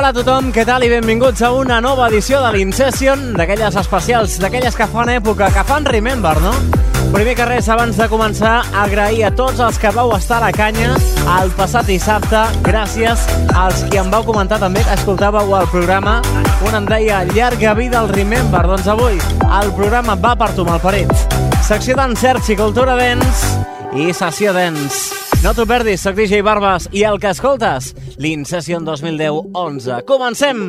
Hola a tothom, què tal i benvinguts a una nova edició de l'Incession, d'aquelles especials, d'aquelles que fan època, que fan Remember, no? Primer que res, abans de començar, agrair a tots els que vau estar a la canya el passat dissabte. Gràcies als qui em vau comentar també que escoltàveu el programa. Un em deia, llarga vida al Remember. Doncs avui el programa va per tu, malparit. Secció d'encert i cultura dance i sessió dance. No t'ho perdis, soc DJ Barbas i el que escoltes, l'Incession 2010-11. Comencem!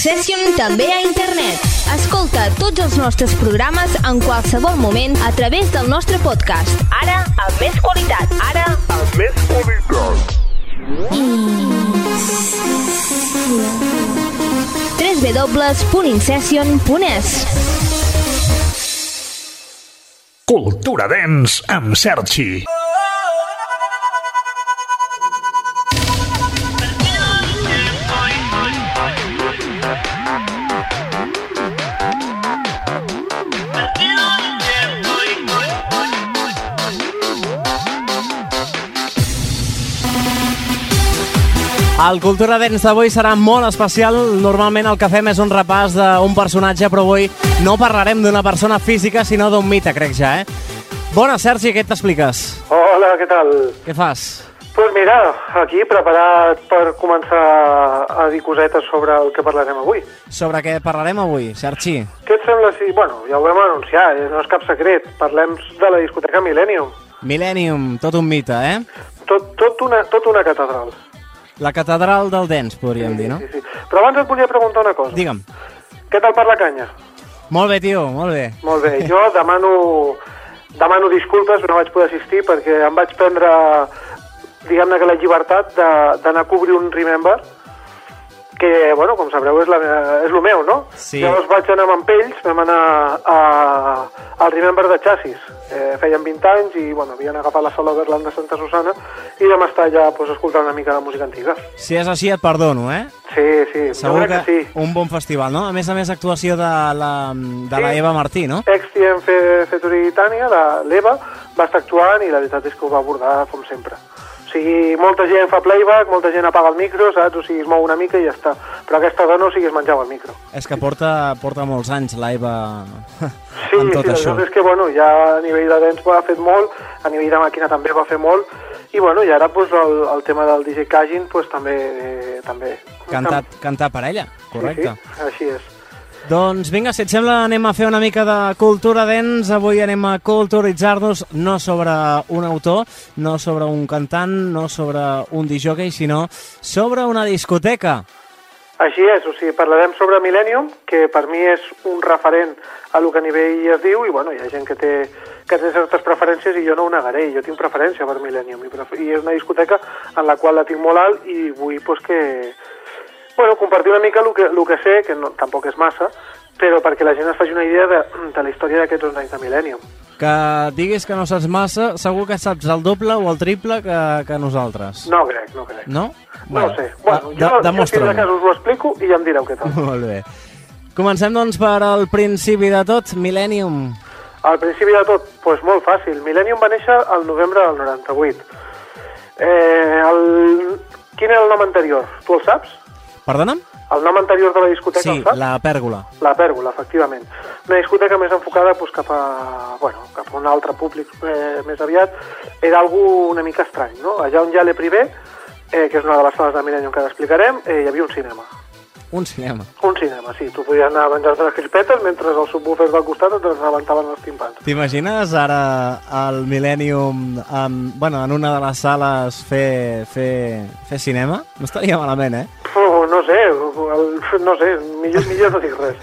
l'Incession també a internet. Escolta tots els nostres programes en qualsevol moment a través del nostre podcast. Ara, amb més qualitat. Ara, amb més qualitat. www.incession.es Cultura Dens amb Sergi. El Cultura Dents d'avui serà molt especial. Normalment el que fem és un repàs d'un personatge, però avui no parlarem d'una persona física, sinó d'un mite, crec ja, eh? Bona, Sergi, què t'expliques? Hola, què tal? Què fas? Doncs pues mira, aquí preparat per començar a dir cosetes sobre el que parlarem avui. Sobre què parlarem avui, Sergi? Què et sembla si... Bueno, ja ho vam anunciar, eh? no és cap secret. Parlem de la discoteca Millennium. Millennium, tot un mite, eh? Tot, tot, una, tot una catedral. La catedral del dents, podríem sí, dir, no? Sí, sí. Però abans et volia preguntar una cosa. Digue'm. Què tal per la canya? Molt bé, tio, molt bé. Molt bé. Jo demano, demano disculpes, no vaig poder assistir perquè em vaig prendre, diguem-ne que la llibertat d'anar a cobrir un Remember que, bueno, com sabreu, és, la, és el meu, no? Sí. Llavors vaig anar amb ells, vam anar a, al Remember de Chassis. Eh, feien 20 anys i, bueno, havien agafat la sala Overland de Santa Susana i vam estar allà pues, escoltant una mica de música antiga. Si és així, et perdono, eh? Sí, sí, Segur que, que, sí. un bon festival, no? A més a més, actuació de la, de Sí. la Eva Martí, no? Ex-TM Fetoritània, l'Eva, va estar actuant i la veritat és que ho va abordar com sempre. O sigui, molta gent fa playback, molta gent apaga el micro, saps? O sigui, es mou una mica i ja està. Però aquesta dona, o sigui, es menjava el micro. És que porta, porta molts anys la Eva Sí, amb tot sí, això. la és que, bueno, ja a nivell de dance ha fet molt, a nivell de màquina també va fer molt, i, bueno, i ara, pues, el, el tema del DJ Cajun, pues, també... Eh, també. Cantat, cantar per ella, correcte. Sí, sí, així és. Doncs vinga, si et sembla, anem a fer una mica de cultura dents. Avui anem a culturitzar-nos no sobre un autor, no sobre un cantant, no sobre un disjockey, sinó sobre una discoteca. Així és, o sigui, parlarem sobre Millennium, que per mi és un referent a lo que a nivell es diu, i bueno, hi ha gent que té, que té certes preferències i jo no ho negaré, jo tinc preferència per Millennium, i, i és una discoteca en la qual la tinc molt alt i vull pues, que, bueno, compartir una mica el que, el que sé, que no, tampoc és massa, però perquè la gent es faci una idea de, de la història d'aquests 11 anys de Millennium. Que diguis que no saps massa, segur que saps el doble o el triple que, que nosaltres. No crec, no crec. No? No ho sé. Bueno, de, jo, jo us ho explico i ja em direu què tal. Molt bé. Comencem, doncs, per al principi de tot, Millennium. Al principi de tot, doncs molt fàcil. Millennium va néixer al novembre del 98. Eh, el... Quin era el nom anterior? Tu el saps? Perdona'm? El nom anterior de la discoteca Sí, saps? la pèrgola. La Pèrgola, efectivament. Una discoteca més enfocada doncs, cap, a, bueno, cap a un altre públic eh, més aviat. Era algú una mica estrany, no? Allà on hi ha Le Privé, eh, que és una de les sales de Millennium que ara explicarem, eh, hi havia un cinema. Un cinema. Un cinema, sí. Tu podies anar a menjar-te les crispetes mentre els subwoofers del costat et rebentaven els timpans. T'imagines ara el Millennium amb, bueno, en una de les sales fer, fer, fer cinema? No estaria malament, eh? No sé, el, no sé, millor, millor no dic res.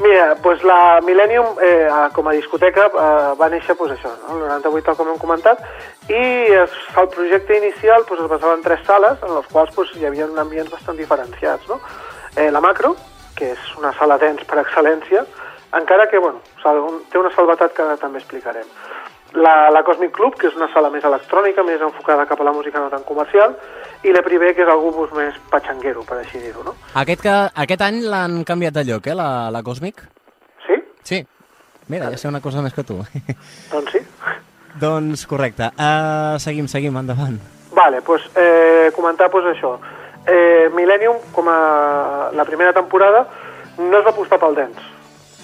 Mira, doncs la Millennium eh, com a discoteca eh, va néixer doncs, això, no? el 98 tal com hem comentat, i es, el projecte inicial doncs, es basava en tres sales en les quals doncs, hi havia ambients bastant diferenciats. No? Eh, la Macro, que és una sala dens per excel·lència, encara que bueno, té una salvetat que ara també explicarem. La, la Cosmic Club, que és una sala més electrònica, més enfocada cap a la música no tan comercial, i la Privé, que és algú doncs, més patxanguero, per així dir-ho, no? Aquest, que, aquest any l'han canviat de lloc, eh, la, la Cosmic? Sí? Sí. Mira, ja sé una cosa més que tu. Doncs sí. doncs correcte. Uh, seguim, seguim, endavant. Vale, doncs eh, comentar pues, això. Eh, Millennium, com a la primera temporada, no es va apostar pel dance.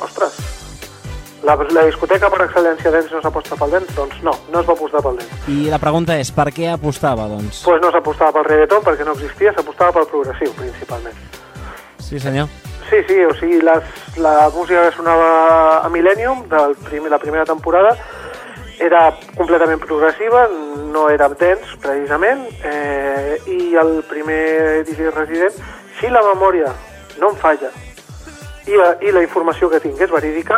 Ostres, la, la discoteca per excel·lència dance no s'aposta pel dance? Doncs no, no es va apostar pel dance. I la pregunta és, per què apostava, doncs? Pues no s'apostava pel reggaeton perquè no existia, s'apostava pel progressiu, principalment. Sí, senyor. Sí, sí, o sigui, les, la música que sonava a Millennium, del primer, la primera temporada, era completament progressiva, no era dance, precisament, eh, i el primer DJ resident, si la memòria no em falla, i, la- i la informació que tinc és verídica,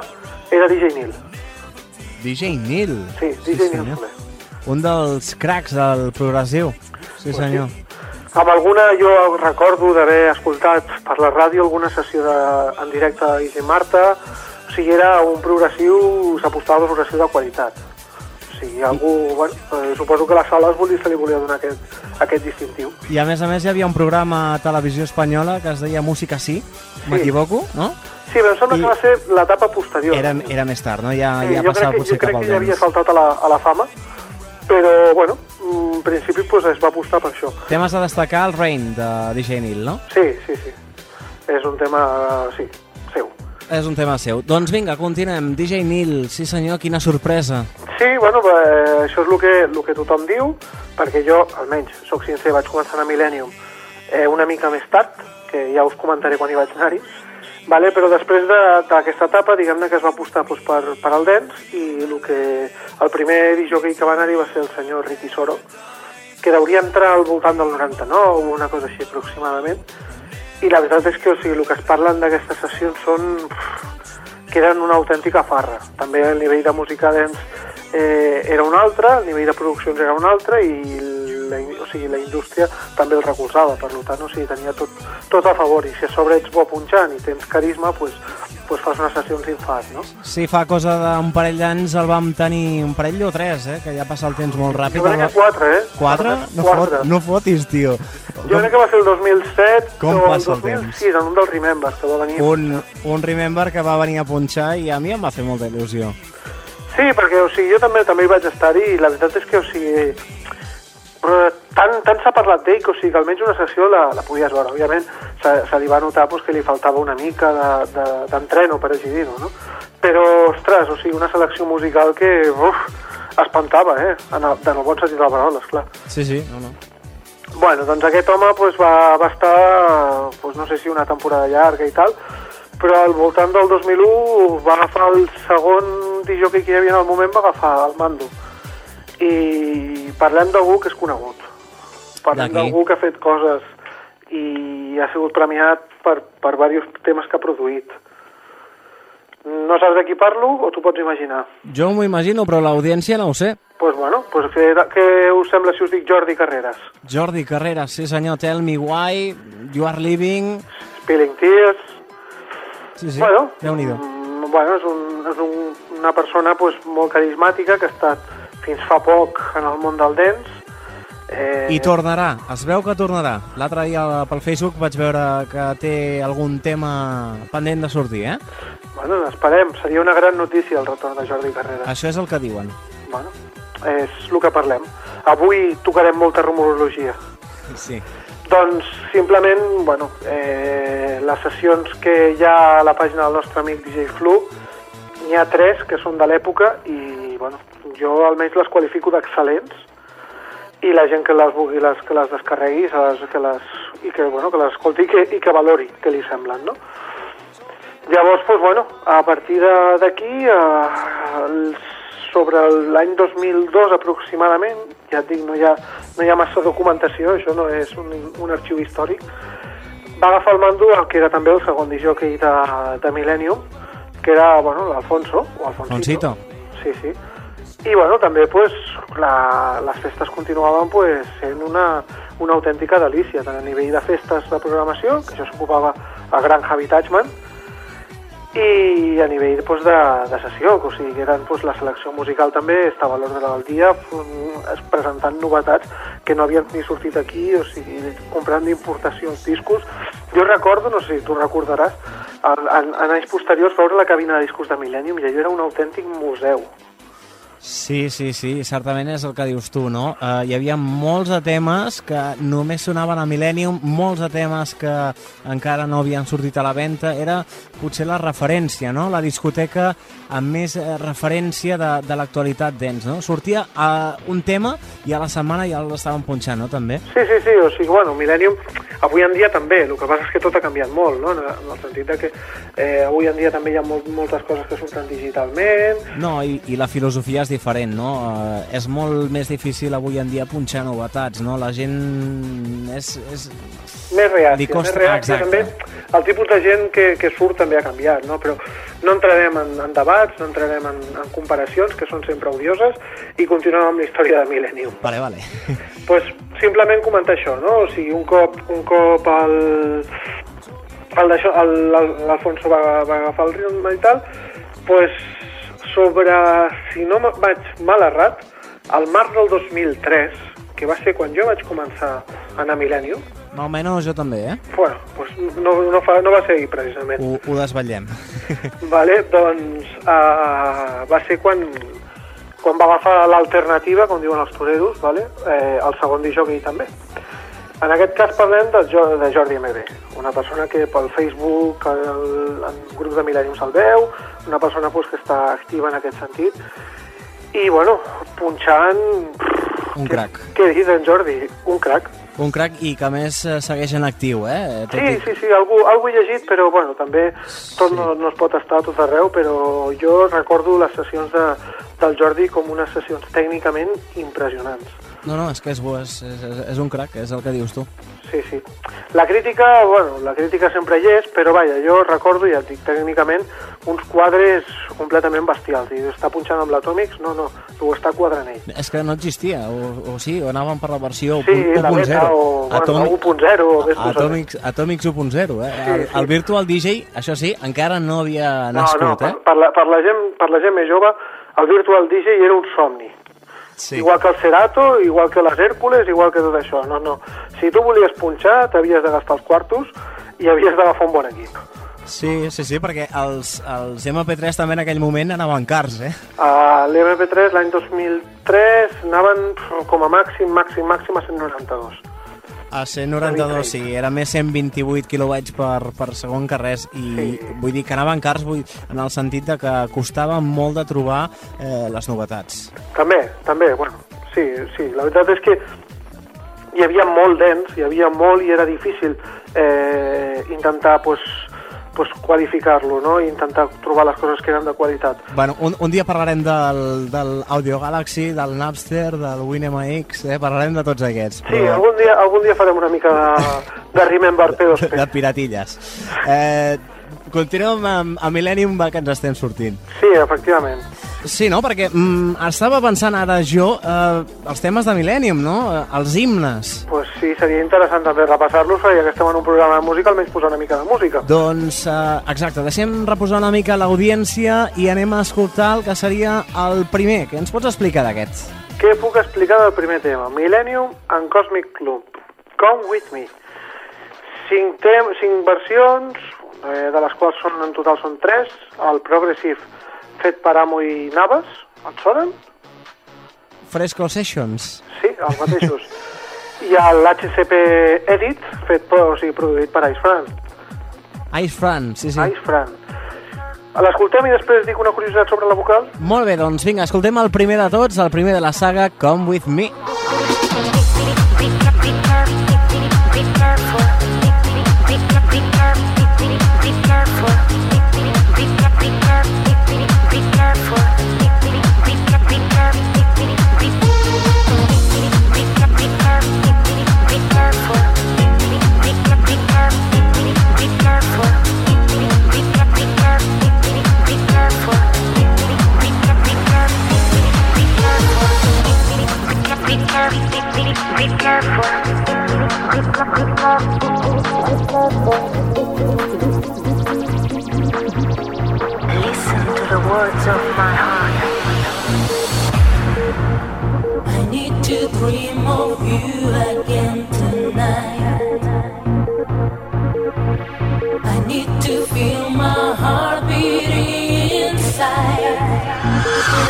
era DJ Neil. DJ Neil. Sí, DJ Neil Soler. Un dels cracs del progressiu. Sí, senyor. Amb alguna jo recordo d'haver escoltat per la ràdio alguna sessió de, en directe de DJ Marta, o sigui, era un progressiu, s'apostava per progressiu de qualitat. O sigui, algú, bueno, eh, suposo que la sala es volia, se li volia donar aquest, aquest distintiu. I a més a més hi havia un programa a televisió espanyola que es deia Música Sí, m'equivoco, no? Sí, però em sembla I- que va ser l'etapa posterior. Era, era més tard, no? Ja, Sí, ja jo passava crec que, potser jo crec cap que al ja havia temps. saltat a la, a la fama, però, bueno, en principi pues, es va apostar per això. Temes a destacar el Rain de DJ Neil, no? Sí, sí, sí. És un tema, sí, seu. És un tema seu. Doncs vinga, continuem. DJ Neil, sí senyor, quina sorpresa. Sí, bueno, eh, això és el que, el que tothom diu, perquè jo, almenys, sóc sincer, vaig començar a Millennium eh, una mica més tard, que ja us comentaré quan hi vaig anar-hi, vale? però després de- d'aquesta etapa, diguem-ne que es va apostar doncs, per, per al dance, i el, que, el primer disjockey que va anar-hi va ser el senyor Ricky Soro, que hauria entrar al voltant del 99 o una cosa així aproximadament, i la veritat és que o sigui, el que es parlen d'aquestes sessions són que eren una autèntica farra. També el nivell de música dance eh, era un altre, el nivell de produccions era un altre i la, o sigui, la indústria també el recolzava, per tant, o sigui, tenia tot, tot a favor i si a sobre ets bo punxant i tens carisma, pues, pues fas unes sessions infart, no? Sí, fa cosa d'un parell d'anys el vam tenir un parell o tres, eh? Que ja passa el temps molt ràpid. Jo crec que quatre, eh? Quatre? No, Quatre. fot, no fotis, tio. Jo crec que va ser el 2007 Com o el passa el 2006, en un dels Remembers, que va venir... Un, un Remember que va venir a punxar i a mi em va fer molta il·lusió. Sí, perquè o sigui, jo també també hi vaig estar-hi i la veritat és que o sigui, però tant, tant s'ha parlat d'ell que, o sigui, que almenys una sessió la, la podies veure. Òbviament se, se li va notar pues, que li faltava una mica d'entreno, de, de, per així dir-ho, no? Però, ostres, o sigui, una selecció musical que, uf, espantava, eh? En el, en el bon sentit de la paraula, esclar. Sí, sí, no, no. Bueno, doncs aquest home pues, va, va estar, pues, no sé si una temporada llarga i tal, però al voltant del 2001 va agafar el segon disjockey que hi havia en el moment, va agafar el mando. I parlem d'algú que és conegut. Parlem d'algú que ha fet coses i ha sigut premiat per, per diversos temes que ha produït. No saps de qui parlo o t'ho pots imaginar? Jo m'ho imagino, però l'audiència no ho sé. Doncs pues bueno, pues què, què us sembla si us dic Jordi Carreras? Jordi Carreras, sí senyor, Tell Me Why, You Are Living... Spilling Tears... Sí, sí, Bueno, Déu-n'hi-do. mm, bueno, és, un, és un, una persona pues, molt carismàtica que ha estat fins fa poc en el món del dance. Eh, I tornarà, es veu que tornarà. L'altre dia pel Facebook vaig veure que té algun tema pendent de sortir, eh? Bueno, esperem, seria una gran notícia el retorn de Jordi Carreras. Això és el que diuen. Bueno, és el que parlem. Avui tocarem molta rumorologia. Sí. Doncs simplement, bueno, eh, les sessions que hi ha a la pàgina del nostre amic DJ Flu, n'hi ha tres que són de l'època i, bueno, jo almenys les qualifico d'excel·lents i la gent que les vulgui les, que les descarregui les, que les, i que, bueno, que les escolti i que, i que valori què li semblen, no? Llavors, doncs, bueno, a partir d'aquí, eh, sobre l'any 2002 aproximadament, ja et dic, no hi ha, no hi ha massa documentació, això no és un, un arxiu històric, va agafar el mando el que era també el segon disjockey de, de Millennium, que era, bueno, l'Alfonso, o Alfonsito. Alfonsito. Sí, sí. I, bueno, també, pues, la, les festes continuaven, pues, sent una, una autèntica delícia, tant a nivell de festes de programació, que això s'ocupava a Gran Habitatman, i a nivell pues, de, de sessió, o sigui, que eren, pues, la selecció musical també estava a l'ordre del dia es presentant novetats que no havien ni sortit aquí, o sigui, comprant d'importacions discos. Jo recordo, no sé si tu recordaràs, en, en, en anys posteriors veure la cabina de discos de Millennium i allò era un autèntic museu. Sí, sí, sí, certament és el que dius tu, no? Uh, hi havia molts de temes que només sonaven a Millennium, molts de temes que encara no havien sortit a la venda. Era potser la referència, no? La discoteca amb més eh, referència de, de l'actualitat dents, no? Sortia uh, un tema i a la setmana ja l'estaven punxant, no? També. Sí, sí, sí, o sigui, bueno, Millennium avui en dia també, el que passa és que tot ha canviat molt, no? En el sentit de que eh, avui en dia també hi ha molt, moltes coses que surten digitalment, No, i, i la filosofia és diferent, no? Uh, és molt més difícil avui en dia punxar novetats, no? La gent és... és... més reàcia, costa- més reàcia exacte. també. El tipus de gent que, que surt també ha canviat, no? Però no entrarem en, en debats, no entrarem en, en comparacions, que són sempre odioses, i continuem amb la història de Millennium. Vale, vale. pues, simplement comentar això, no? O sigui, un cop, un cop el- l'Alfonso va, va agafar el ritme i tal, pues, sobre, si no vaig mal errat, al març del 2003, que va ser quan jo vaig començar a anar a Millennium, Más o menos jo també, eh? bueno, pues no, no, fa, no va ser ahir precisament. Ho, ho desvetllem. Vale, doncs uh, va ser quan, quan va agafar l'alternativa, com diuen els toreros, vale? eh, el segon disjockey també. En aquest cas parlem de, jo, de Jordi MB, una persona que pel Facebook, el, en grups de Millennium se'l veu, una persona pues, que està activa en aquest sentit, i bueno, punxant... Un què- crac. Què dir d'en Jordi? Un crac. Un crac i que més eh, segueix en actiu, eh? Tot Sí, i... sí, sí, algú, algú he llegit, però bueno, també tot no, no es pot estar a tot arreu, però jo recordo les sessions de, del Jordi com unes sessions tècnicament impressionants. No, no, és que és, bo, és, és, és un crac, és el que dius tu. Sí, sí. La crítica, bueno, la crítica sempre hi és, però vaja, jo recordo, ja et dic, tècnicament, uns quadres completament bestials. I està punxant amb l'Atomics? No, no, ho està quadrant ell. És que no existia, o, o sí, o anàvem per la versió Sí, 1.0. la beta o bueno, 1.0 o vés tu a saber. Atomics, Atomics 1.0, eh? Sí, el, sí. el Virtual DJ, això sí, encara no havia No, nascut, no, per, eh? per, la, per, la gent, per la gent més jove, el Virtual DJ era un somni. Sí. Igual que el Cerato, igual que les Hèrcules, igual que tot això. No, no. Si tu volies punxar, t'havies de gastar els quartos i havies d'agafar un bon equip. Sí, sí, sí, perquè els, els MP3 també en aquell moment anaven cars, eh? A l'MP3 l'any 2003 anaven com a màxim, màxim, màxim a 192. A 192, sí, era més 128 kilobytes per, per segon que res i Sí. vull dir que anaven cars vull, en el sentit de que costava molt de trobar eh, les novetats. També, també, bueno, sí, sí, la veritat és que hi havia molt dens, hi havia molt i era difícil eh, intentar, pues, pues, qualificar-lo, no? I intentar trobar les coses que eren de qualitat. Bueno, un, un dia parlarem del, del Audio Galaxy, del Napster, del WinMX, eh? parlarem de tots aquests. Sí, algun dia, algun dia farem una mica de, de Remember P2P. de piratilles. Eh, continuem amb, amb Millennium, va, que ens estem sortint. Sí, efectivament. Sí, no? Perquè mm, estava pensant ara jo eh, els temes de Millennium, no? Eh, els himnes. Pues sí, seria interessant també repassar-los, ja que estem en un programa de música, almenys posar una mica de música. Doncs, eh, exacte, deixem reposar una mica l'audiència i anem a escoltar el que seria el primer. Què ens pots explicar d'aquest? Què puc explicar del primer tema? Millennium and Cosmic Club. Come with me. Cinc, tem cinc versions, eh, de les quals són, en total són tres. El Progressive, fet per Amo i Navas, et sonen? Fresco Sessions. Sí, els mateixos. I l'HCP Edit, fet, per- o sigui, produït per Ice Fran. Ice Fran, sí, sí. Ice Fran. L'escoltem i després dic una curiositat sobre la vocal? Molt bé, doncs vinga, escoltem el primer de tots, el primer de la saga Come With Me. Listen Listen to the words of my heart. I need to dream of you again tonight. I need to feel my heart beating inside.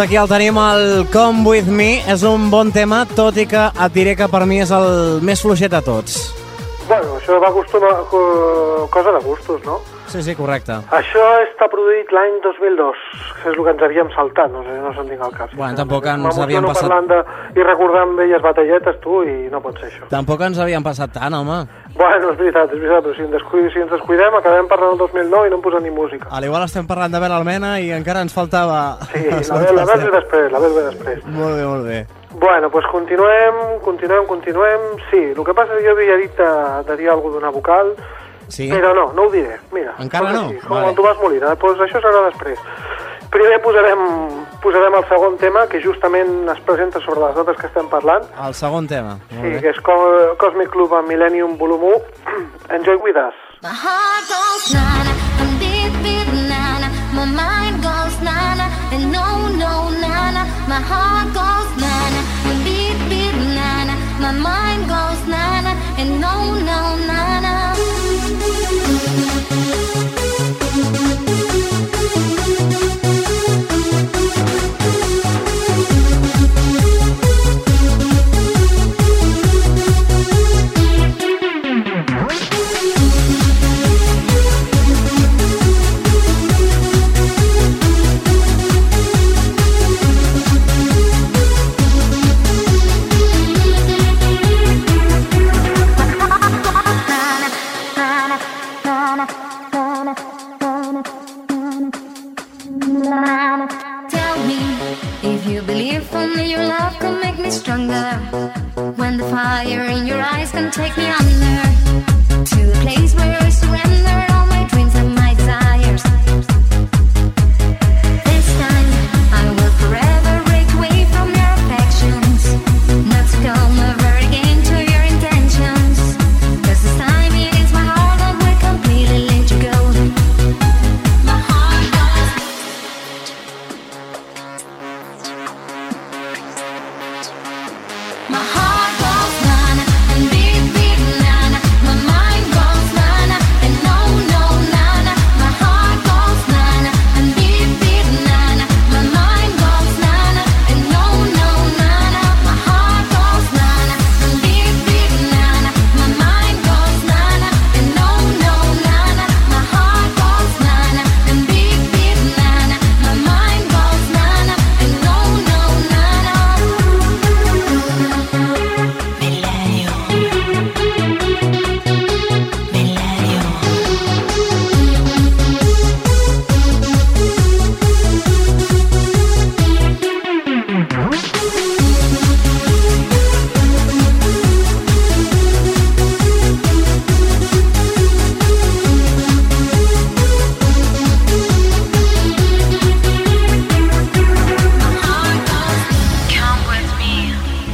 Aquí el tenim, el Come With Me. És un bon tema, tot i que et diré que per mi és el més fluixet de tots. Bueno, això va acostuma, co- cosa de gustos, no? Sí, sí, correcte. Això està produït l'any 2002, que és el que ens havíem saltat, no sé, no se'n tinc el cas. Bueno, tampoc ens havíem passat- parlant de, i recordant velles batalletes, tu, i no pot ser això. Tampoc ens havien passat tant, home. Bueno, és veritat, és veritat, però si, ens descuidem, si ens descuidem acabem parlant del 2009 i no em posa ni música. A l'igual estem parlant de Bel Almena i encara ens faltava... Sí, la Bel, la ve després, la Bel ve després. Molt bé, molt bé. Bueno, doncs continuem, continuem, continuem. Sí, el que passa és que jo havia dit de, de dir alguna d'una vocal, Sí? però no, no ho diré. Mira, Encara no? Així, com Vale. tu vas morir, doncs això serà després. Primer posarem, posarem el segon tema, que justament es presenta sobre les notes que estem parlant, El segon tema. sí, bé. que és Co- Cosmic Club amb Millennium Volum 1, Enjoy With Us. My heart goes na-na, and beat, beat, na-na. My mind goes na-na, and no, no, na-na. My heart goes na-na, and beat, beat, na-na. My mind goes na-na, and no, no,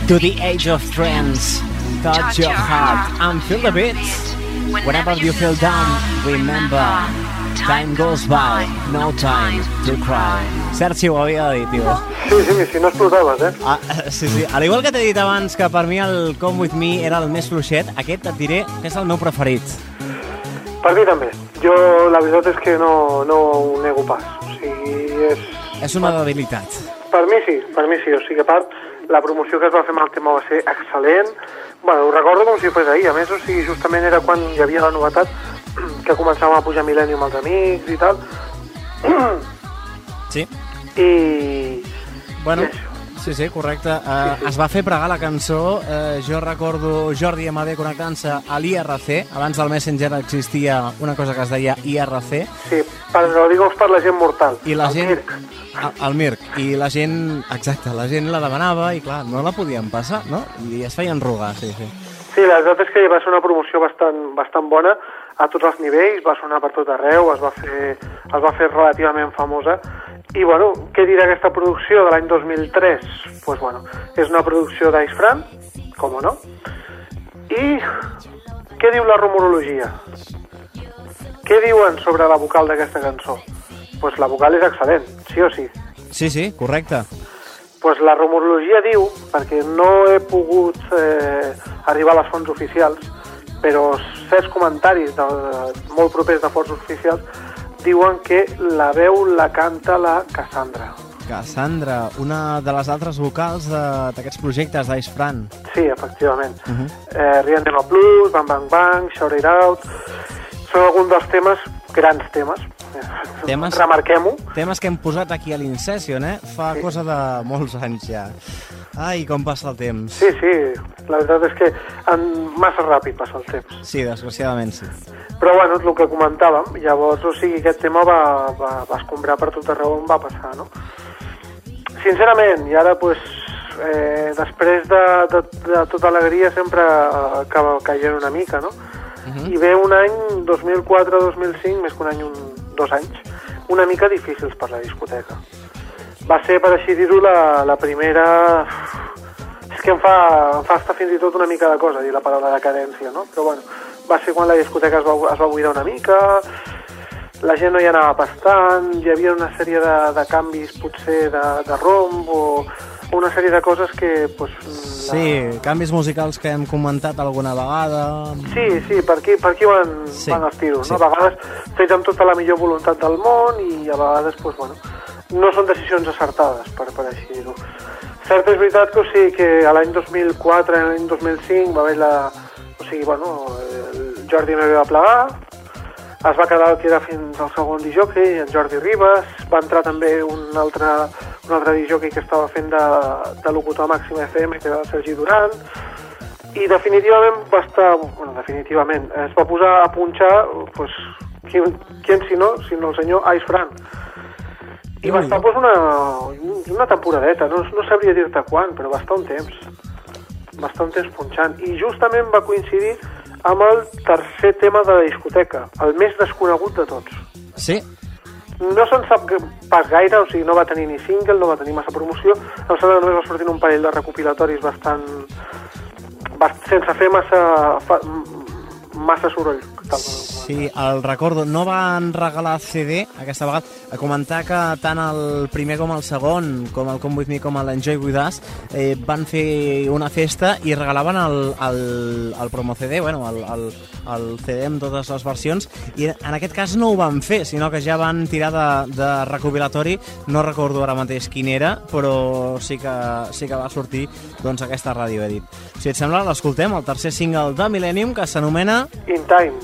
To the age of trance, touch your heart and feel the beat. Whenever you feel down, remember, time goes by, no time to cry. Sergi ho havia de dir, tio. Sí, sí, si no explotaves, eh? Ah, sí, sí. Al igual que t'he dit abans que per mi el Come With Me era el més fluixet, aquest et diré que és el meu preferit. Per mi també. Jo la veritat és que no, no ho nego pas. O sigui, és... És una debilitat. Per mi sí, per mi sí. O sigui, a part, la promoció que es va fer amb el tema va ser excel·lent. Bueno, ho recordo com si fos ahir. A més, o sigui, justament era quan hi havia la novetat que començàvem a pujar Millennium als amics i tal. Sí? I... Bueno, I això. Sí, sí, correcte. Uh, es va fer pregar la cançó. Uh, jo recordo Jordi MB connectant-se a l'IRC. Abans del Messenger existia una cosa que es deia IRC. Sí, però digues per la gent mortal. I la El gent... Mirc. El, el Mirc. I la gent... Exacte, la gent la demanava i, clar, no la podien passar, no? I es feien rogar, sí, sí. Sí, la veritat és que va ser una promoció bastant, bastant bona a tots els nivells, va sonar per tot arreu, es va fer, es va fer relativament famosa. I, bueno, què dirà aquesta producció de l'any 2003? Doncs, pues, bueno, és una producció d'Ice Fran, com no. I què diu la rumorologia? Què diuen sobre la vocal d'aquesta cançó? Doncs pues la vocal és excel·lent, sí o sí. Sí, sí, correcte. pues la rumorologia diu, perquè no he pogut eh, arribar a les fonts oficials, però certs comentaris de, molt propers de fonts oficials diuen que la veu la canta la Cassandra. Cassandra, una de les altres vocals de- d'aquests projectes d'Ice Fran. Sí, efectivament. Uh -huh. eh, Rihanna Blues, Bang Bang Bang, Shout It Out... Són alguns dels temes, grans temes. Temes? Remarquem-ho. Temes que hem posat aquí a l'Incession, eh? Fa cosa de molts anys ja. Ai, com passa el temps. Sí, sí, la veritat és que en massa ràpid passa el temps. Sí, desgraciadament sí. Però bueno, és el que comentàvem, llavors, o sigui, aquest tema va, va, va escombrar per tot arreu on va passar, no? Sincerament, i ara, pues, eh, després de, de, de tota alegria sempre eh, acaba caient una mica, no? Uh -huh. I ve un any, 2004-2005, més que un any, un, dos anys, una mica difícils per la discoteca. Va ser, per així dir-ho, la, la primera... És que em fa, em fa estar fins i tot una mica de cosa dir la paraula decadència, no? Però bueno, va ser quan la discoteca es va, es va buidar una mica, la gent no hi anava pastant, hi havia una sèrie de, de canvis potser de, de romb o una sèrie de coses que... Pues, Sí, canvis musicals que hem comentat alguna vegada. Sí, sí, per aquí, per aquí van, Sí, sí, van els tiros, sí. no? A vegades fets amb tota la millor voluntat del món i a vegades, pues, bueno, no són decisions acertades, per, per així dir-ho. Cert és veritat que, o sigui, que a l'any 2004, a l'any 2005 va haver la... O sigui, bueno, el Jordi no va plegar, es va quedar el que era fins al segon disjockey, en Jordi Ribas, va entrar també un altre, un altre disjockey que estava fent de, de locutor a Màxima FM, que era el Sergi Duran, i definitivament va estar, bueno, definitivament, es va posar a punxar, pues, qui, qui si no, sinó el senyor Ice Fran. I va estar pues, una, una temporadeta, no, no sabria dir-te quan, però va estar un temps. Va estar un temps punxant. I justament va coincidir amb el tercer tema de la discoteca, el més desconegut de tots. Sí, No se'n sap pas gaire, o sigui, no va tenir ni single, no va tenir massa promoció, em sembla que només va sortir un parell de recopilatoris bastant... bast sense fer massa, massa soroll. Tal, sí, el recordo. No van regalar CD aquesta vegada. A comentar que tant el primer com el segon, com el Come With Me com l'Enjoy With Us, eh, van fer una festa i regalaven el, el, el promo CD, bueno, el, el, el CD amb totes les versions, i en aquest cas no ho van fer, sinó que ja van tirar de, de recopilatori, no recordo ara mateix quin era, però sí que, sí que va sortir doncs, aquesta ràdio edit. Si et sembla, l'escoltem, el tercer single de Millennium, que s'anomena In Time.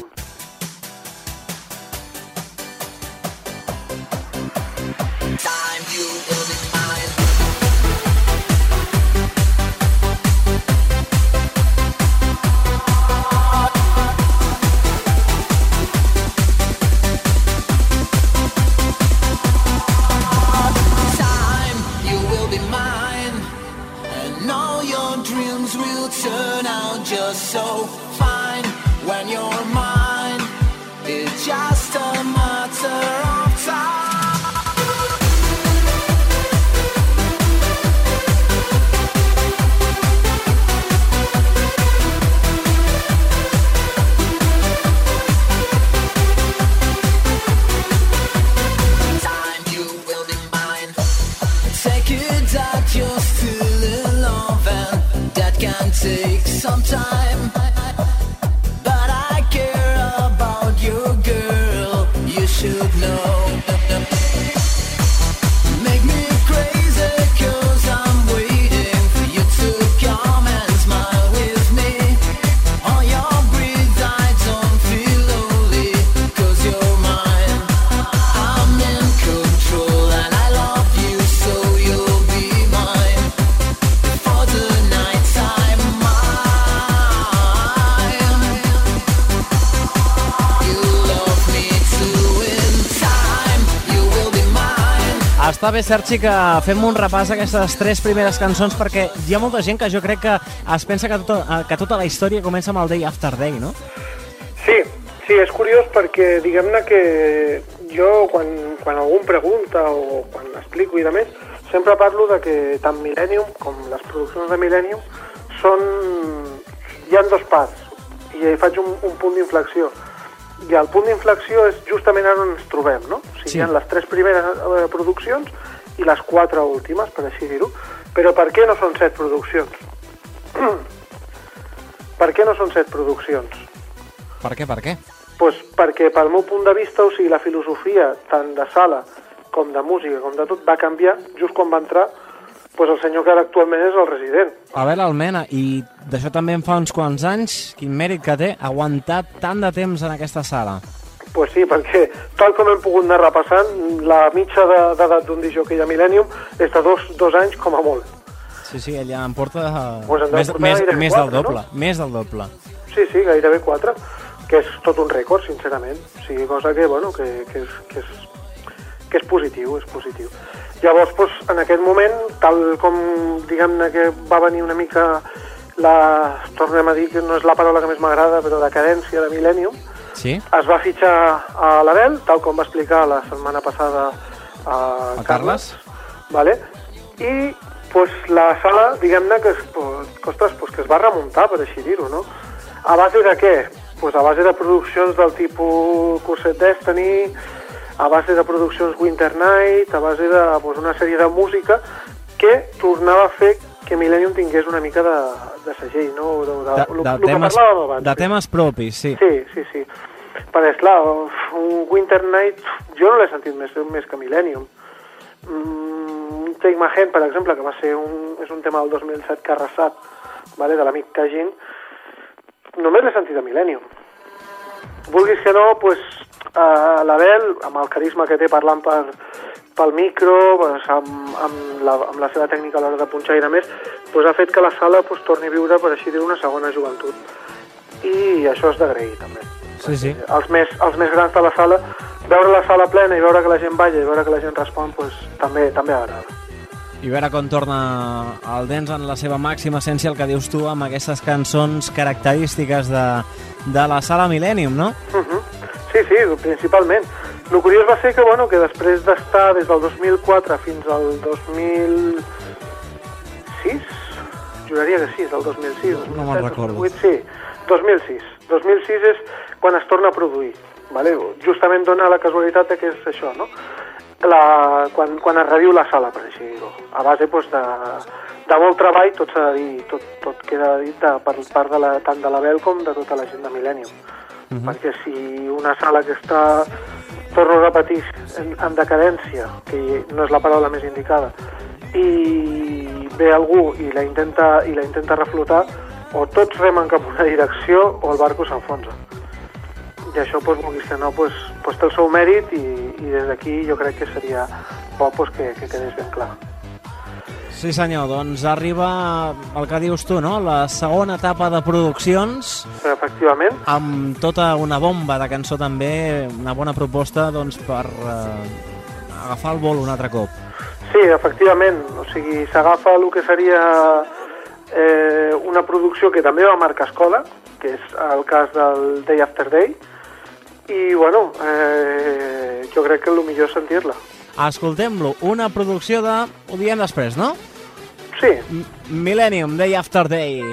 Està bé, Sergi, que fem un repàs d'aquestes tres primeres cançons perquè hi ha molta gent que jo crec que es pensa que, tota, que tota la història comença amb el Day After Day, no? Sí, sí, és curiós perquè diguem-ne que jo quan, quan algú em pregunta o quan explico i de més, sempre parlo de que tant Millennium com les produccions de Millennium són... hi han dos parts i faig un, un punt d'inflexió. I el punt d'inflexió és justament ara on ens trobem, no? O sigui, Sí. hi ha les tres primeres eh, produccions i les quatre últimes, per així dir-ho. Però per què no són set produccions? per què no són set produccions? Per què, per què? Pues perquè pel meu punt de vista, o sigui, la filosofia tant de sala com de música, com de tot, va canviar just quan va entrar pues, el senyor que ara actualment és el resident. Abel Almena, i d'això també en fa uns quants anys, quin mèrit que té aguantar tant de temps en aquesta sala. Pues sí, perquè tal com hem pogut anar repassant, la mitja de- d'edat d'un disjockey de Millennium és de dos, dos anys com a molt. Sí, sí, ella em porta uh, Pues en més, més, més quatre, del doble, no? més del doble. Sí, sí, gairebé quatre, que és tot un rècord, sincerament. O sigui, cosa que, bueno, que, que, és, que, és, que és positiu, és positiu. Llavors, doncs, en aquest moment, tal com, diguem-ne, que va venir una mica la, tornem a dir que no és la paraula que més m'agrada, però decadència de Millennium, Sí? es va fitxar a l'Abel, tal com va explicar la setmana passada a, A Carles. Vale? I pues, la sala, diguem-ne, que, es, pues, ostres, pues, que es va remuntar, per així dir-ho, no? A base de què? Pues a base de produccions del tipus Curset Destiny, a base de produccions Winter Night, a base de pues, una sèrie de música que tornava a fer que Millennium tingués una mica de, de segell, no? De, de, De, lo, de, temes, abans. de temes propis, sí. Sí, sí, sí. Perquè, esclar, un Winter Night jo no l'he sentit més, més que Millennium. Mm, Take My Hand, per exemple, que va ser un, és un tema del 2007 que ha arrasat, vale, de l'amic Cagin, només l'he sentit a Millennium. Vulguis que no, pues, uh, l'Abel, amb el carisma que té parlant per, pel micro, pues, amb, amb, la, amb la seva tècnica a l'hora de punxar i de més, pues, ha fet que la sala pues, torni a viure, per així dir una segona joventut. I això és d'agrair, també. Sí, sí. Els més, els més grans de la sala, veure la sala plena i veure que la gent balla i veure que la gent respon, pues, també, també agrada. I veure com torna el Dents en la seva màxima essència, el que dius tu, amb aquestes cançons característiques de, de la sala Millennium, no? Uh Sí, sí, principalment. El curiós va ser que, bueno, que després d'estar des del 2004 fins al 2006, juraria que sí, és el 2006. No me'n 2007, recordo. 2008, sí, 2006. 2006 és quan es torna a produir. Vale? Justament dona la casualitat que és això, no? La, quan, quan es reviu la sala, per així dir-ho. A base doncs, de, de molt treball, tot s'ha de dir, tot, tot queda dit de, per part de la, tant de l'Abel com de tota la gent de Millennium. Uh -huh. Perquè si una sala que està, torno a repetir, en, en decadència, que no és la paraula més indicada, i ve algú i la intenta, i la intenta reflotar, o tots remen cap a una direcció o el barco s'enfonsa. I això, doncs, vulguis que no, doncs, doncs té el seu mèrit i, i des d'aquí jo crec que seria bo doncs, que, que quedés ben clar. Sí senyor, doncs arriba el que dius tu, no? La segona etapa de produccions Efectivament, amb tota una bomba de cançó també, una bona proposta doncs, per eh, agafar el vol un altre cop. sí, efectivament, o sigui, s'agafa el que seria eh, una producció que també va marcar escola, que és el cas del Day After Day, i, bueno, eh, jo crec que el millor és sentir-la. Escoltem-lo, una producció de... Ho diem després, no? Sí, Millennium, Day After Day.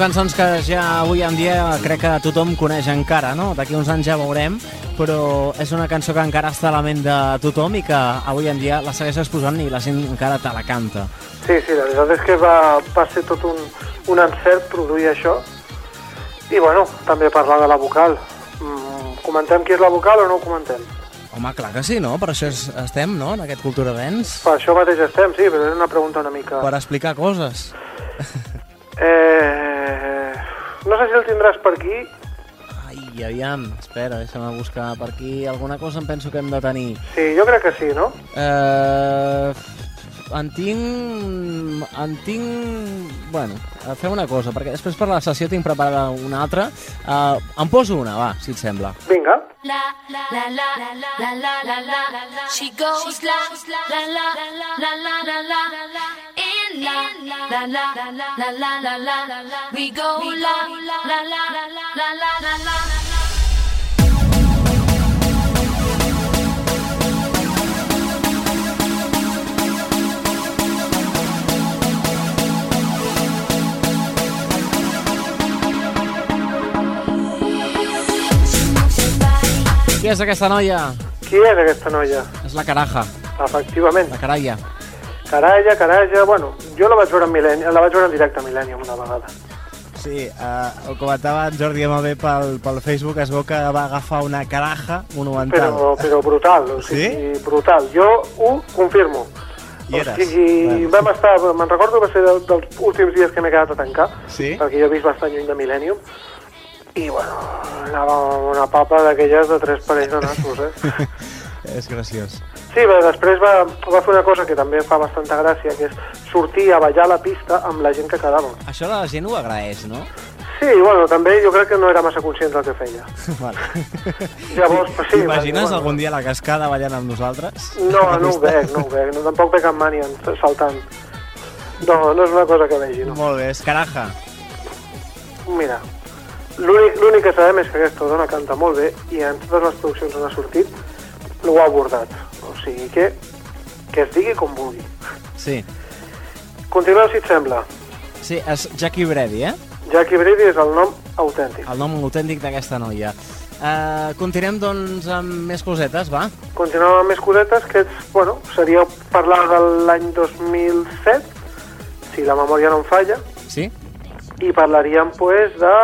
Cançons que ja avui en dia crec que tothom coneix encara, no? D'aquí uns anys ja veurem, però és una cançó que encara està a la ment de tothom i que avui en dia la segueixes posant i la gent encara te la canta. Sí, sí, la veritat és que va, va ser tot un, un encert produir això. I, bueno, també parlar de la vocal. Mm, comentem qui és la vocal o no ho comentem? Home, clar que sí, no? Per això és, estem, no?, en aquest Cultura Dance. Per això mateix estem, sí, però és una pregunta una mica... Per explicar coses. Eh, no sé si el tindràs per aquí. Ai, aviam, espera, deixa'm buscar per aquí. Alguna cosa em penso que hem de tenir. Sí, jo crec que sí, no? Eh, en tinc... En tinc... Bueno, eh, fem una cosa, perquè després per la sessió tinc preparada una altra. Eh, em poso una, va, si et sembla. Vinga. La la la la la la la la la la She goes la la la la la la la la In la la la la la la la la la We go la la la la la la la la Qui és aquesta noia? Qui és aquesta noia? És la caraja, Efectivament. la caralla. Caralla, caraja... Bueno, jo la vaig veure en, Millennium, la vaig veure en directe a Millennium una vegada. Sí, eh, ho comentava en Jordi MB pel, pel Facebook, es veu que va agafar una caraja monumental. Però, però brutal, o sigui, brutal. Jo ho confirmo. Hi o eres? sigui, Bueno. vam estar, me'n recordo que va ser del, dels últims dies que m'he quedat a tancar, Sí? perquè jo he vist bastant lluny de Millennium, i bueno, anava amb una papa d'aquelles de tres parells de nassos, eh? És graciós. Sí, però després va, va fer una cosa que també fa bastanta gràcia, que és sortir a ballar a la pista amb la gent que quedava. Això la gent ho agraeix, no? Sí, bueno, també jo crec que no era massa conscient del que feia. vale. Llavors, pues sí, T'imagines bueno. algun dia la cascada ballant amb nosaltres? No, no ho veig, no ho veig. No, tampoc veig en Manian saltant. No, no és una cosa que vegi, no. Molt bé, és caraja. Mira, l'únic que sabem és que aquesta dona canta molt bé i en totes les produccions on ha sortit ho ha abordat. O sigui que, que es digui com vulgui. Sí. Continuem, si et sembla. Sí, és Jackie Brady, eh? Jackie Brady és el nom autèntic. El nom autèntic d'aquesta noia. Uh, continuem, doncs, amb més cosetes, va? Continuem amb més cosetes, que és, bueno, seria parlar de l'any 2007, si la memòria no em falla, Sí? i parlaríem, pues, de...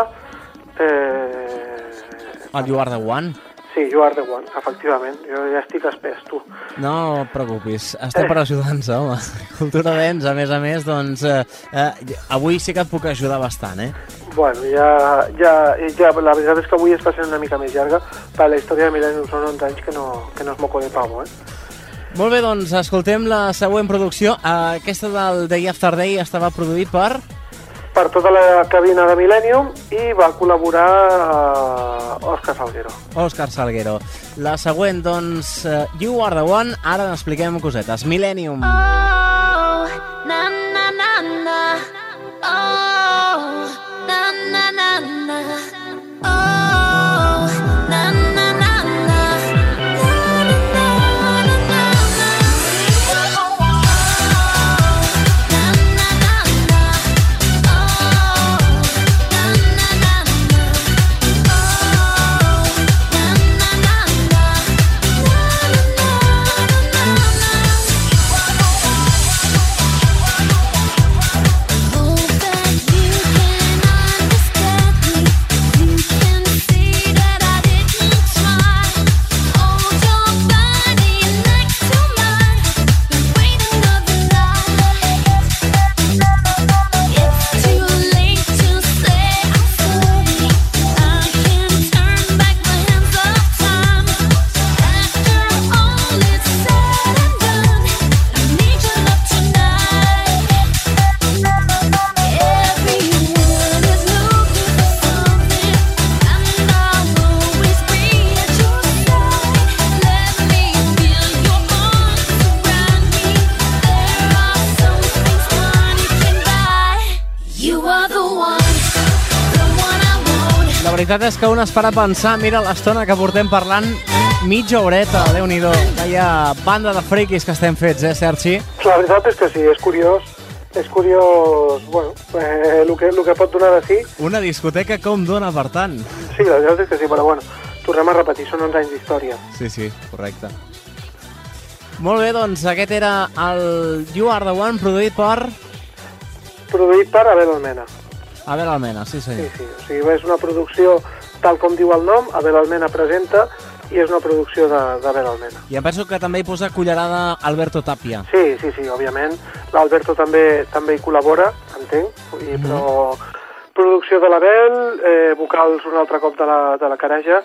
Eh... El You Are The One. Sí, You Are The One, efectivament. Jo ja estic espès, tu. No et preocupis, estem per ajudar-nos, home. Cultura Dents, a més a més, doncs, eh, eh, avui sí que et puc ajudar bastant, eh? Bueno, ja, ja, ja, la veritat és que avui està sent una mica més llarga, per la història de Millennium són 11 anys que no, que no és moco de pavo, eh? Molt bé, doncs, escoltem la següent producció. Eh, aquesta del Day After Day estava produït per... Per tota la cabina de Millennium i va col·laborar eh, Òscar Salguero. Òscar Salguero. La següent, doncs, eh, You Are The One, ara n'expliquem cosetes. Millennium. Oh, na na na na. Oh, na na na na. Oh, veritat és que un es a pensar, mira l'estona que portem parlant, mitja horeta, déu nhi Vaya banda de friquis que estem fets, eh, Sergi? La veritat és que sí, és curiós és curiós, bueno, eh, el, que, el que pot donar de sí. Una discoteca com dona, per tant. Sí, la veritat és que sí, però bueno, tornem a repetir, són 11 anys d'història. Sí, sí, correcte. Molt bé, doncs aquest era el You Are The One, produït per Produït per Abel Almena. Abel Almena, sí Sí, senyor. sí, o sigui, és una producció tal com diu el nom, Abel Almena presenta, i és una producció d'Abel Almena. I em penso que també hi posa cullerada Alberto Tapia. Sí, sí, sí, òbviament. L'Alberto també també hi col·labora, entenc, i, però producció de l'Abel, eh, vocals un altre cop de la, de la Careja,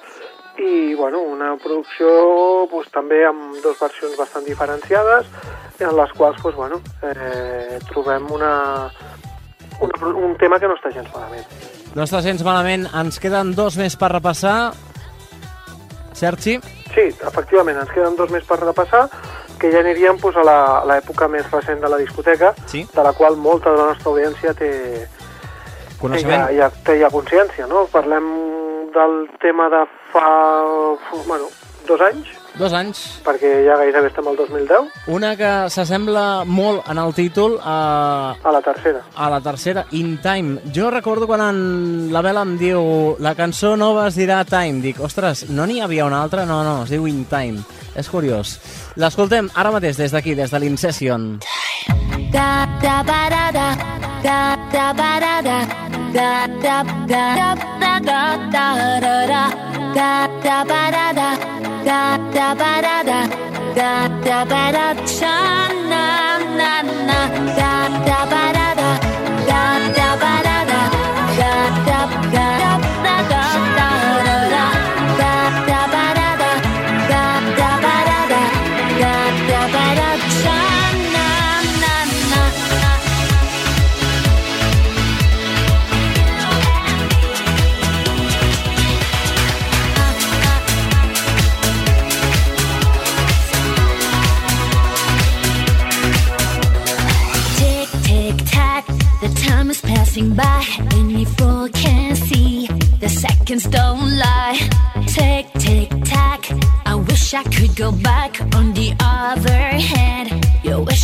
i bueno, una producció pues, també amb dues versions bastant diferenciades, en les quals pues, bueno, eh, trobem una, pro- un tema que no està gens malament. No està gens malament. Ens queden dos més per repassar. Sergi? Sí, efectivament, ens queden dos més per repassar, que ja aniríem pues, a la- a l'època més recent de la discoteca, Sí. de la qual molta de la nostra audiència té, té, Coneixement? ja, ja, té ja consciència, no? Parlem del tema de fa, bueno, dos anys, Dos anys. perquè ja gairebé estem al 2010, Una que s'assembla molt en el títol a, a la tercera. a la tercera, In Time. Jo recordo quan en la Bela em diu la cançó nova es dirà Time. Dic, ostres, no n'hi havia una altra? No, no, es diu In Time. És curiós. L'escoltem ara mateix des d'aquí, des de l'Incession. Da da ba da da da da ba da da da da da da da da da da da da da ba da da. Da da ba da da. Da da ba da. Cha na na na. Da da ba da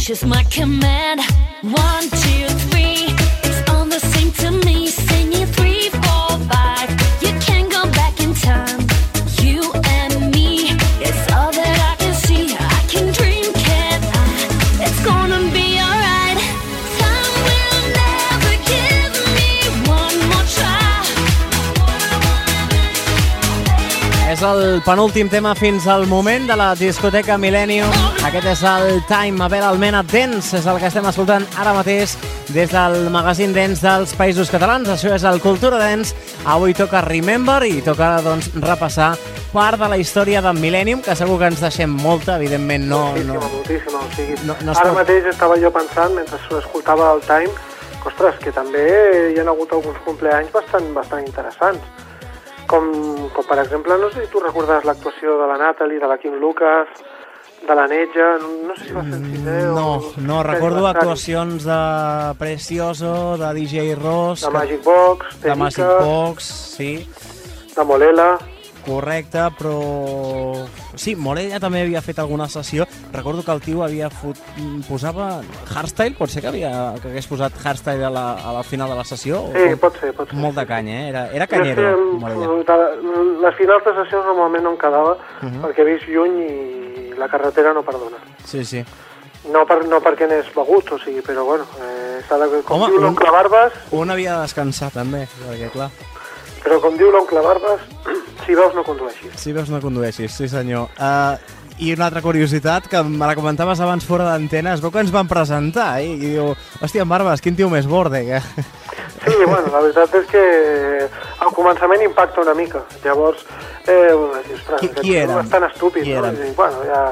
She's my command. El penúltim tema fins al moment de la discoteca Millennium. Aquest és el Time Abel Almena Dance, és el que estem escoltant ara mateix des del magazín Dance dels Països Catalans. Això és el Cultura Dance. Avui toca Remember i toca doncs, repassar part de la història de Millennium, que segur que ens deixem molta, evidentment no... moltíssima, no. moltíssima. O sigui, No- no ara pot- mateix estava jo pensant, mentre escoltava el Time, que, ostres, que també hi ha hagut alguns compleanys bastant, bastant interessants. Com, com per exemple, no sé si tu recordes l'actuació de la Natalie, de la Kim Lucas, de la Netja, no, no sé si va ser el sisè o... No, no, recordo actuacions de Precioso, de DJ Ross, De Magic Box, de Magic Box, sí. de Molela... Correcte, però... Sí, Morella també havia fet alguna sessió. Recordo que el tio havia fot... posava hardstyle, pot ser que, havia... que hagués posat hardstyle a la, a la final de la sessió? o- Sí, pot ser, pot ser. Molt de canya, eh? Era, era canyero, que, Morella. mm, de, les finals de sessions normalment no em quedava Mhm. perquè he vist lluny i la carretera no perdona. Sí, sí. No, per, no perquè n'és begut, o sigui, però bueno, eh, s'ha de, com Home, diu un- Barbes, Un havia de descansar, també, perquè, clar, però com diu l'oncle Barbes, si veus no condueixis. si veus no condueixis, sí senyor. Uh, I una altra curiositat, que me la comentaves abans fora d'antena, es veu que ens van presentar, eh? I diu, hòstia, en Barbas, quin tio més borde, que... Sí, bueno, la veritat és que al començament impacta una mica. Llavors, eh, dius, Qui- qui eren? bastant estúpid, Qui no? eren? I bueno, ja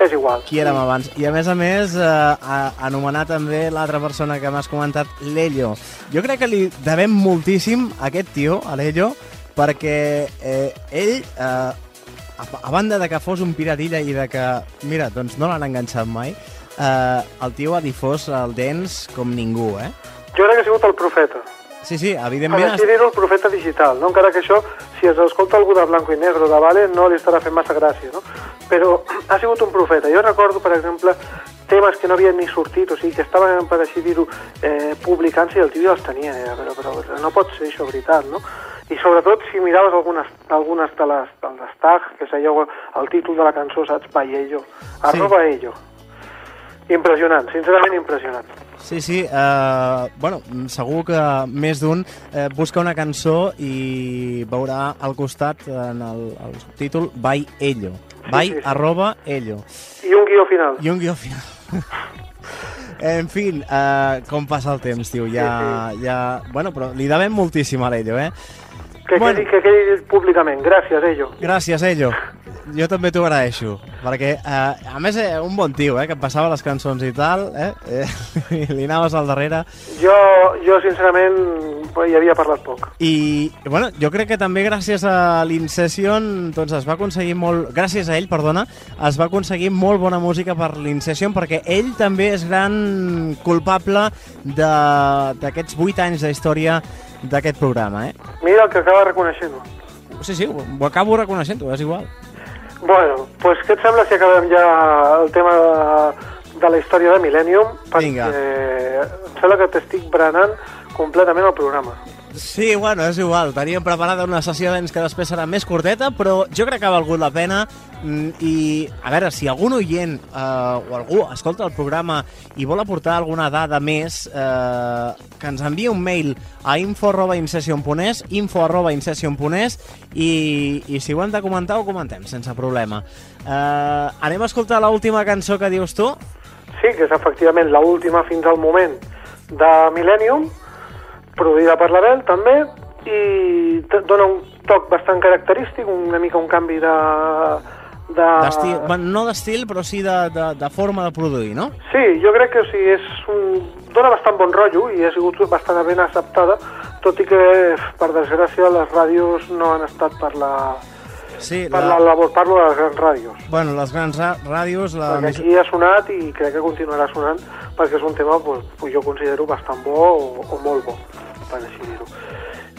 és igual. Qui érem abans. I a més a més, eh, a, anomenar també l'altra persona que m'has comentat, l'Ello. Jo crec que li devem moltíssim a aquest tio, a l'Ello, perquè eh, ell, eh, a, a banda de que fos un piratilla i de que, mira, doncs no l'han enganxat mai, eh, el tio ha difós el dents com ningú, eh? Jo crec que ha sigut el profeta. Sí, sí, evidentment... així dir-ho, el profeta digital, no? encara que això, si es escolta algú de blanco i negre o de vale, no li estarà fent massa gràcia, no? Però ha sigut un profeta. Jo recordo, per exemple, temes que no havien ni sortit, o sigui, que estaven, per així dir-ho, eh, publicant-se i el tio ja els tenia, eh, però, però no pot ser això veritat, no? I sobretot si miraves algunes, algunes de les, del destag, que seia el títol de la cançó, saps? By ello. Arroba ello. Impressionant, sincerament impressionant. Sí, sí, uh, bueno, segur que més d'un uh, busca una cançó i veurà al costat en el, el subtítol By Ello. By sí, sí. arroba Ello. I un guió final. I un guió final. en fi, uh, com passa el temps, tio. Ja, ja... Bueno, però li devem moltíssim a l'Ello, eh? Que, Bueno. quedi, que quedi públicament. Gràcies, ello. Gràcies, Ello. Jo també t'ho agraeixo, perquè, eh, a més, eh, un bon tio, eh, que et passava les cançons i tal, eh, eh i li anaves al darrere. Jo, jo sincerament, hi havia parlat poc. I, bueno, jo crec que també gràcies a l'Incession doncs es va aconseguir molt... Gràcies a ell, perdona, es va aconseguir molt bona música per l'Incession perquè ell també és gran culpable de- d'aquests 8 anys de història d'aquest programa, eh? Mira el que acaba reconeixent-ho. Sí, sí, ho, ho acabo reconeixent-ho, és igual. Bueno, pues què et sembla si acabem ja el tema de, de la història de Millennium? Perquè Vinga. em sembla que t'estic berenant completament el programa. Sí, bueno, és igual. Teníem preparada una sessió d'ens que després serà més curteta, però jo crec que ha valgut la pena mm, i, a veure, si algun oient eh, o algú escolta el programa i vol aportar alguna dada més, eh, que ens enviï un mail a info arroba incession.es, info arroba incession.es i, i si ho hem de comentar, ho comentem, sense problema. Eh, anem a escoltar l'última cançó que dius tu? Sí, que és efectivament la última fins al moment de Millennium, produïda per l'Abel també, i dona un toc bastant característic, una mica un canvi de... de... Bueno, no d'estil, però sí de, de, de forma de produir, no? Sí, jo crec que o sigui, és un... dona bastant bon rotllo i ha sigut bastant ben acceptada, tot i que, per desgràcia, les ràdios no han estat per la, Sí, per la labor, parlo de les grans ràdios. Bueno, les grans ra- ràdios... La... Perquè aquí ha sonat i crec que continuarà sonant perquè és un tema pues, pues jo considero bastant bo o, o molt bo, per així dir-ho.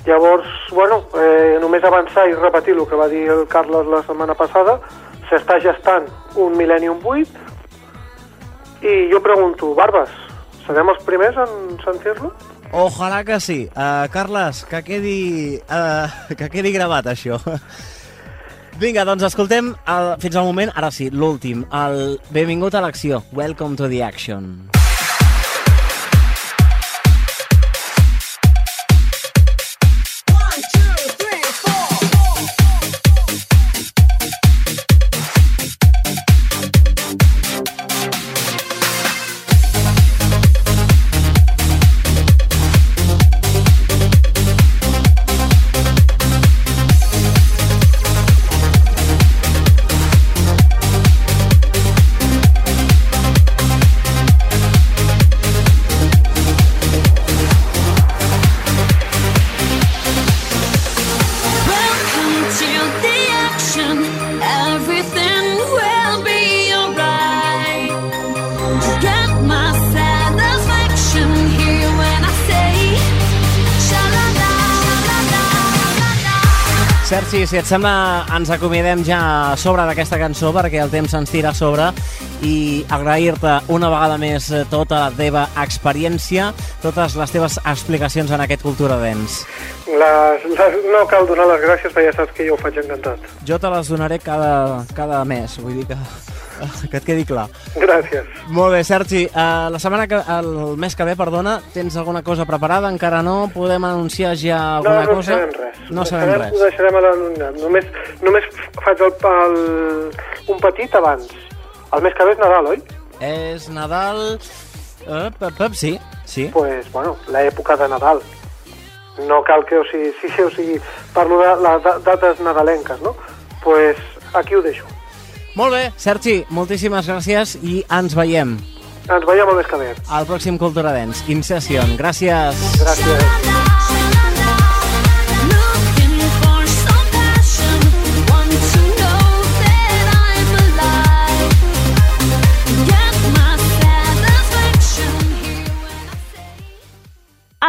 Llavors, bueno, eh, només avançar i repetir el que va dir el Carles la setmana passada, s'està gestant un Millennium 8 i jo pregunto, Barbes, serem els primers en sentir-lo? Ojalà que sí. Uh, Carles, que quedi, uh, que quedi gravat això. Vinga, doncs escoltem el, fins al moment, ara sí, l'últim, el Benvingut a l'acció, Welcome to the Action. Si et sembla, ens acomiadem ja a sobre d'aquesta cançó perquè el temps ens tira a sobre i agrair-te una vegada més tota la teva experiència, totes les teves explicacions en aquest Cultura Dents. Les, les, no cal donar les gràcies perquè ja saps que jo ho faig encantat. Jo te les donaré cada, cada mes, vull dir que, que et quedi clar. Gràcies. Molt bé, Sergi, uh, la setmana que, el mes que ve, perdona, tens alguna cosa preparada? Encara no? Podem anunciar ja No, alguna no cosa? sabem res. No sabem Ho res. deixarem a. Només, només faig el, el, un petit abans. El mes que ve és Nadal, oi? És Nadal... Uh, pep, pep, sí, sí. pues, bueno, l'època de Nadal. No cal que, o sigui, sí, sí, o sigui, parlo de les da- dates nadalenques, no? pues aquí ho deixo. Molt bé, Sergi, moltíssimes gràcies i ens veiem Ens veiem el mes que ve. al pròxim Cultura Dents. Incession, gràcies. Gràcies.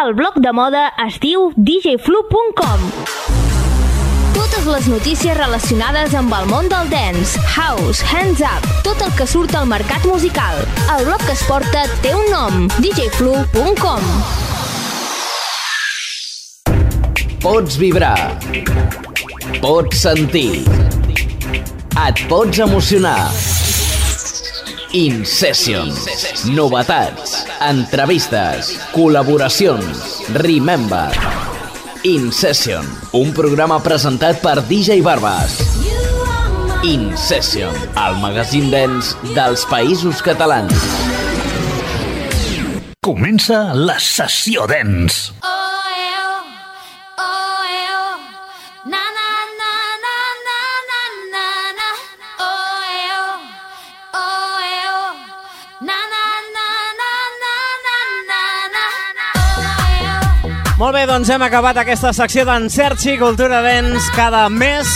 El blog de moda es diu djflu.com Totes les notícies relacionades amb el món del dance, house, hands up, tot el que surt al mercat musical. El blog que es porta té un nom, djflu.com. Pots vibrar. Pots sentir. Et pots emocionar. In Session. Novetats. Entrevistes. Col·laboracions. Remember. In Session. Un programa presentat per DJ Barbas. In Session. El magazín dens dels països catalans. Comença la sessió dens. Molt bé, doncs hem acabat aquesta secció d'Encerxi Cultura Dents cada mes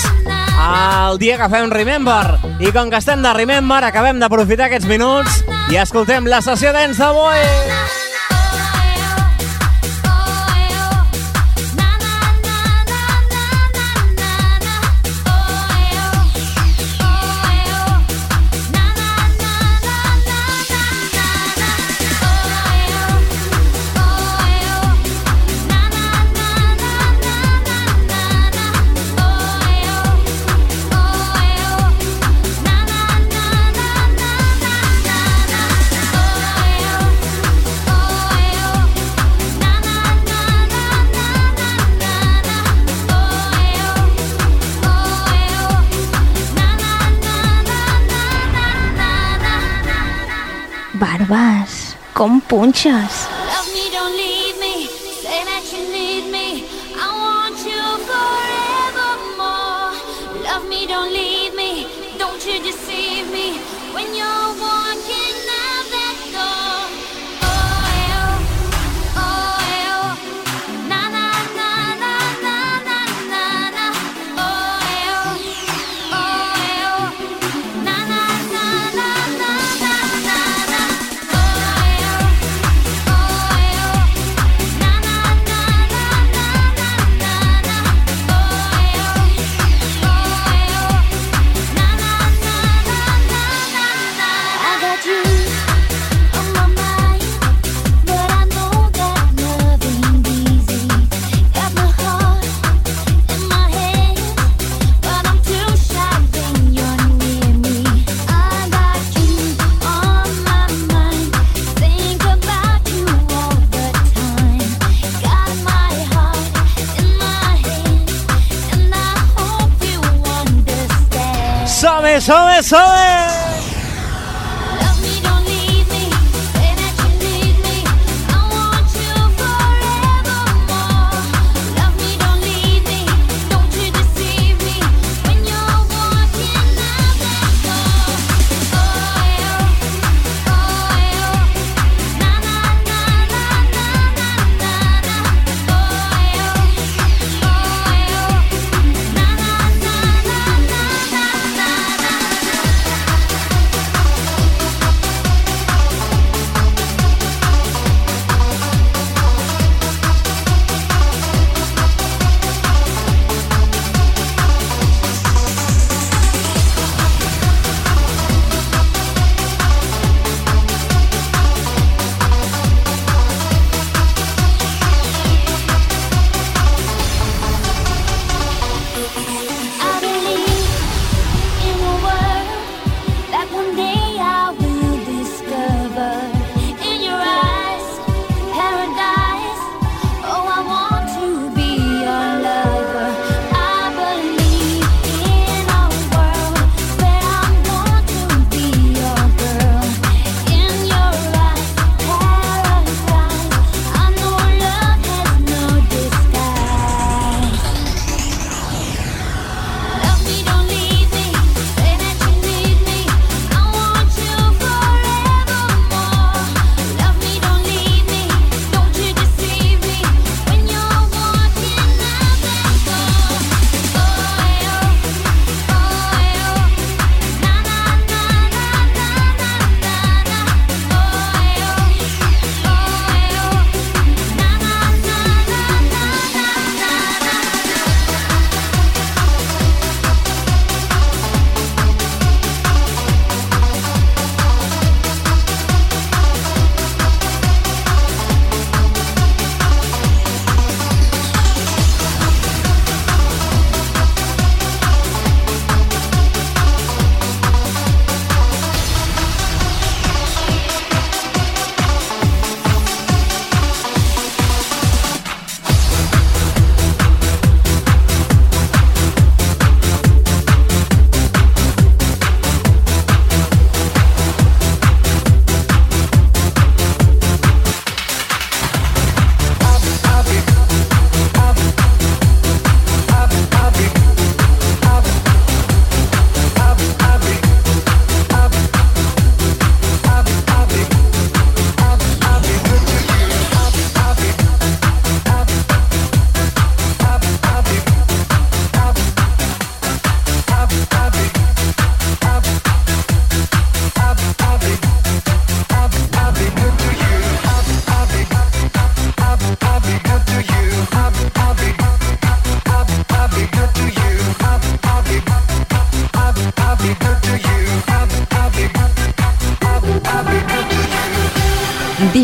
el dia que fem Remember. I com que estem de Remember, acabem d'aprofitar aquests minuts i escoltem la sessió Dents d'avui. Com punxes? ¡Sobe, sobe, sobe!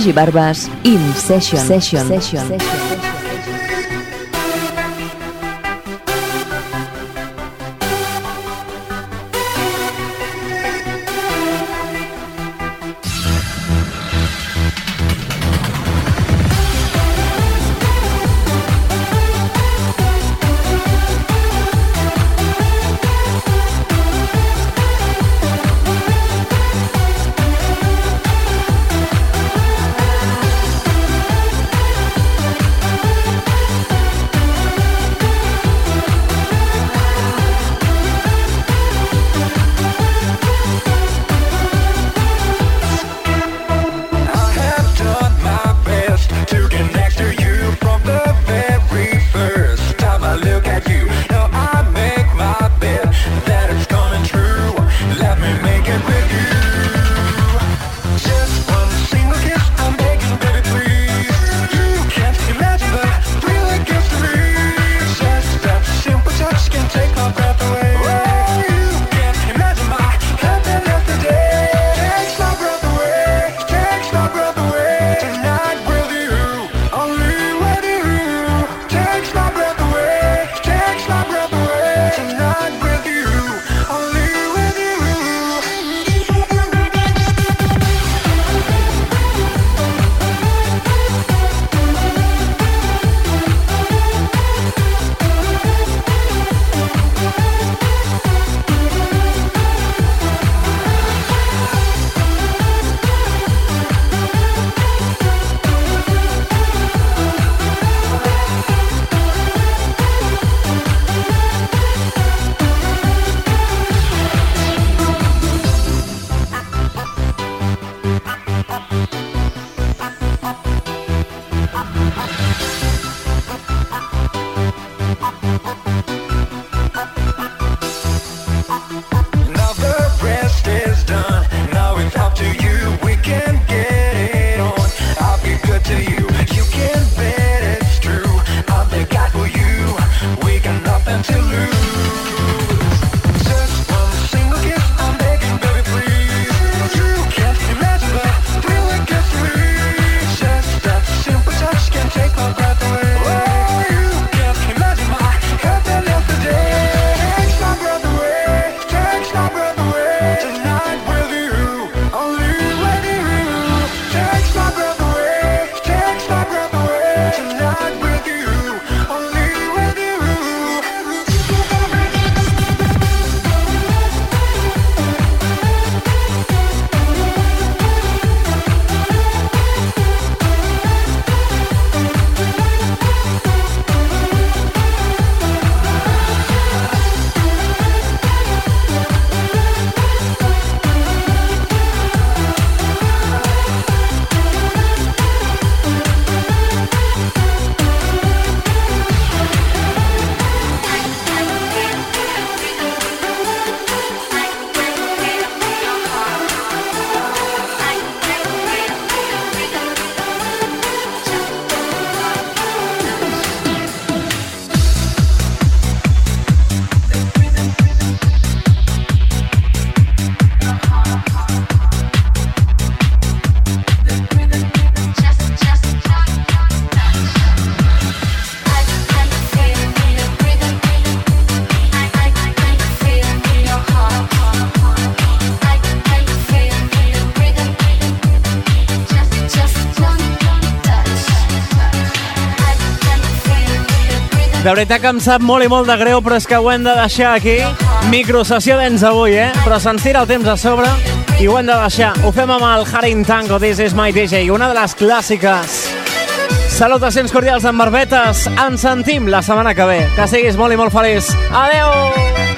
y Barbas in Session. session. session. session. De veritat que em sap molt i molt de greu, però és que ho hem de deixar aquí. Microsessió d'ens avui, eh? Però se'ns tira el temps a sobre i ho hem de deixar. Ho fem amb el Haring Tango, This is my DJ, una de les clàssiques. Salutacions cordials amb barbetes. Ens sentim la setmana que ve. Que siguis molt i molt feliç. Adeu!